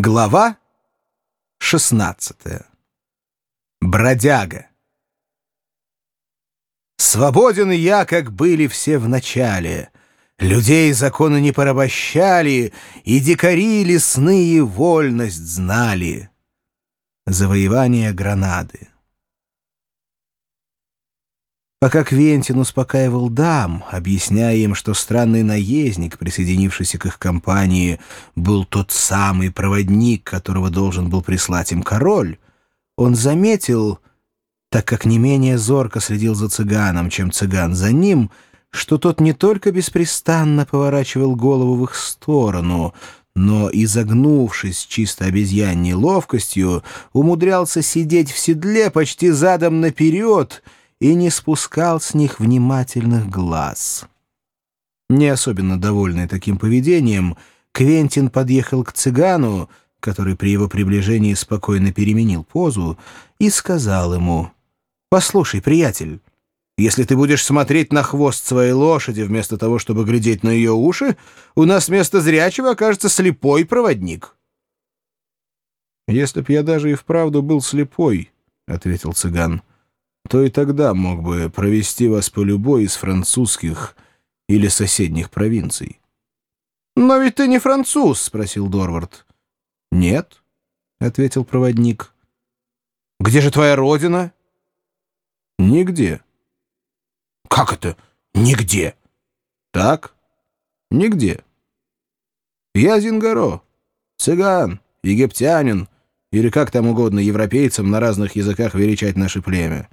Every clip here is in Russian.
Глава 16. Бродяга. Свободен я, как были все в начале. Людей законы не порабощали, И дикари лесные вольность знали. Завоевание Гранады. Пока Квентин успокаивал дам, объясняя им, что странный наездник, присоединившийся к их компании, был тот самый проводник, которого должен был прислать им король, он заметил, так как не менее зорко следил за цыганом, чем цыган за ним, что тот не только беспрестанно поворачивал голову в их сторону, но, изогнувшись чисто обезьянней ловкостью, умудрялся сидеть в седле почти задом наперед — и не спускал с них внимательных глаз. Не особенно довольный таким поведением, Квентин подъехал к цыгану, который при его приближении спокойно переменил позу, и сказал ему, «Послушай, приятель, если ты будешь смотреть на хвост своей лошади вместо того, чтобы глядеть на ее уши, у нас вместо зрячего окажется слепой проводник». «Если б я даже и вправду был слепой», — ответил цыган, — то и тогда мог бы провести вас по любой из французских или соседних провинций. «Но ведь ты не француз?» — спросил Дорвард. «Нет», — ответил проводник. «Где же твоя родина?» «Нигде». «Как это «нигде»?» «Так, нигде. Я Зингаро, цыган, египтянин, или как там угодно европейцам на разных языках величать наше племя.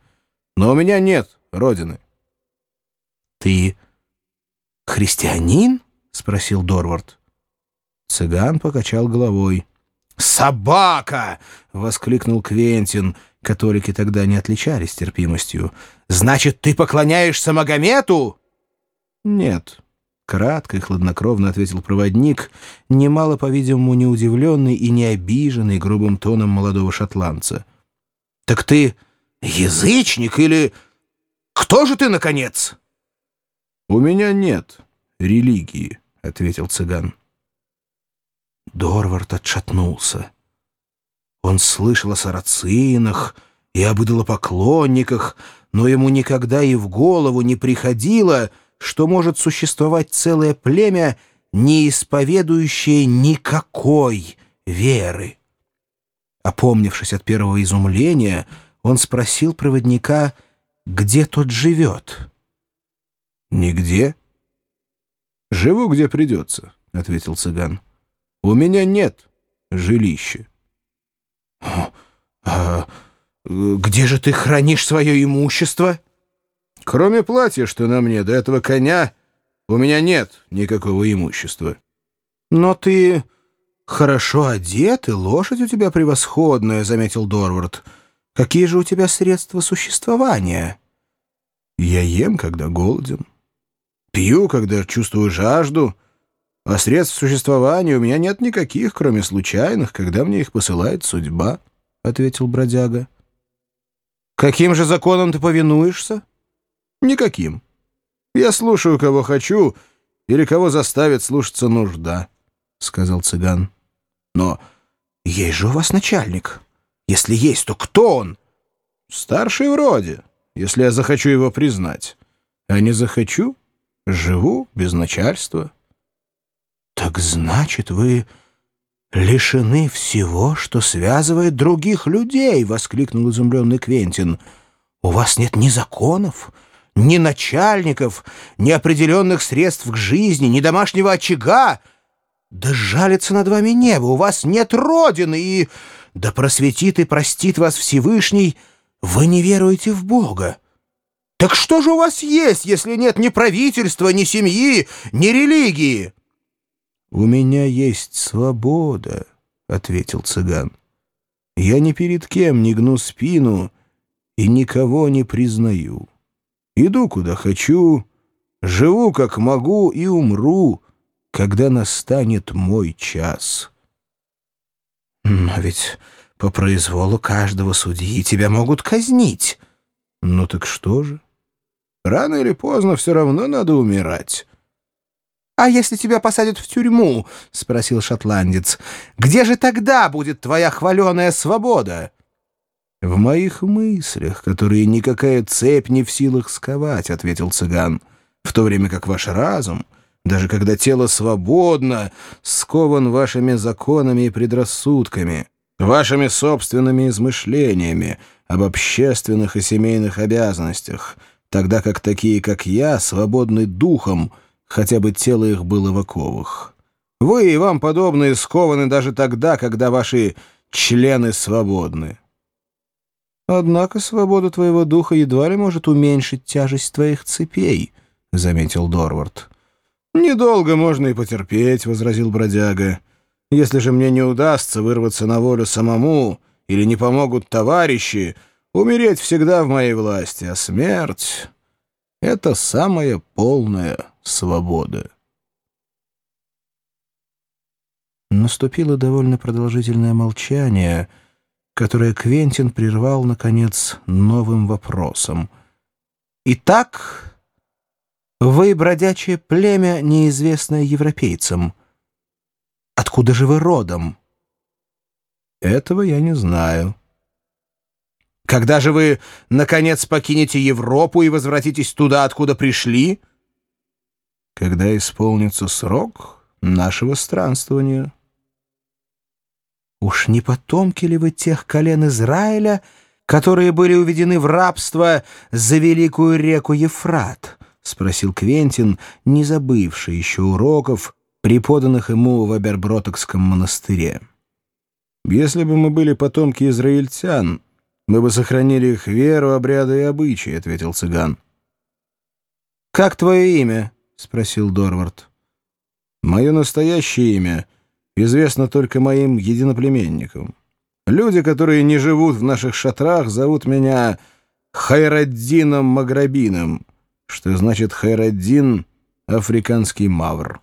Но у меня нет родины. «Ты христианин?» — спросил Дорвард. Цыган покачал головой. «Собака!» — воскликнул Квентин. Католики тогда не отличались терпимостью. «Значит, ты поклоняешься Магомету?» «Нет», — кратко и хладнокровно ответил проводник, немало, по-видимому, не удивленный и не обиженный грубым тоном молодого шотландца. «Так ты Язычник или... Кто же ты, наконец? — У меня нет религии, — ответил цыган. Дорвард отшатнулся. Он слышал о сарацинах и об идолопоклонниках, но ему никогда и в голову не приходило, что может существовать целое племя, не исповедующее никакой веры. Опомнившись от первого изумления, он спросил проводника, где тот живет. «Нигде». «Живу, где придется», — ответил цыган. «У меня нет жилища». «А где же ты хранишь свое имущество?» «Кроме платья, что на мне, до этого коня, у меня нет никакого имущества». «Но ты хорошо одет, и лошадь у тебя превосходная», — заметил Дорвард. Какие же у тебя средства существования? Я ем, когда голоден. Пью, когда чувствую жажду. А средств существования у меня нет никаких, кроме случайных, когда мне их посылает судьба, — ответил бродяга. Каким же законом ты повинуешься? Никаким. Я слушаю, кого хочу, или кого заставит слушаться нужда, — сказал цыган. Но есть же у вас начальник. Если есть, то кто он? Старший вроде, если я захочу его признать. А не захочу, живу без начальства. Так значит, вы лишены всего, что связывает других людей, воскликнул изумленный Квентин. У вас нет ни законов, ни начальников, ни определенных средств к жизни, ни домашнего очага. Да жалится над вами небо, у вас нет родины и... Да просветит и простит вас Всевышний, вы не веруете в Бога. Так что же у вас есть, если нет ни правительства, ни семьи, ни религии? — У меня есть свобода, — ответил цыган. Я ни перед кем не гну спину и никого не признаю. Иду, куда хочу, живу, как могу, и умру, когда настанет мой час». «Но ведь по произволу каждого судьи тебя могут казнить». «Ну так что же? Рано или поздно все равно надо умирать». «А если тебя посадят в тюрьму?» — спросил шотландец. «Где же тогда будет твоя хваленая свобода?» «В моих мыслях, которые никакая цепь не в силах сковать», — ответил цыган, «в то время как ваш разум, даже когда тело свободно, скован вашими законами и предрассудками, вашими собственными измышлениями об общественных и семейных обязанностях, тогда как такие, как я, свободны духом, хотя бы тело их было в оковах. Вы и вам подобные скованы даже тогда, когда ваши члены свободны». «Однако свобода твоего духа едва ли может уменьшить тяжесть твоих цепей», — заметил Дорвард. «Недолго можно и потерпеть», — возразил бродяга. «Если же мне не удастся вырваться на волю самому или не помогут товарищи, умереть всегда в моей власти, а смерть — это самая полная свобода». Наступило довольно продолжительное молчание — которое Квентин прервал, наконец, новым вопросом. «Итак, вы бродячее племя, неизвестное европейцам. Откуда же вы родом?» «Этого я не знаю». «Когда же вы, наконец, покинете Европу и возвратитесь туда, откуда пришли?» «Когда исполнится срок нашего странствования». Уж не потомки ли вы тех колен Израиля, которые были уведены в рабство за великую реку Ефрат? — спросил Квентин, не забывший еще уроков, преподанных ему в Абербротокском монастыре. «Если бы мы были потомки израильтян, мы бы сохранили их веру, обряды и обычаи», — ответил цыган. «Как твое имя?» — спросил Дорвард. «Мое настоящее имя — известно только моим единоплеменникам. Люди, которые не живут в наших шатрах, зовут меня Хайраддином Маграбином, что значит Хайраддин — африканский мавр.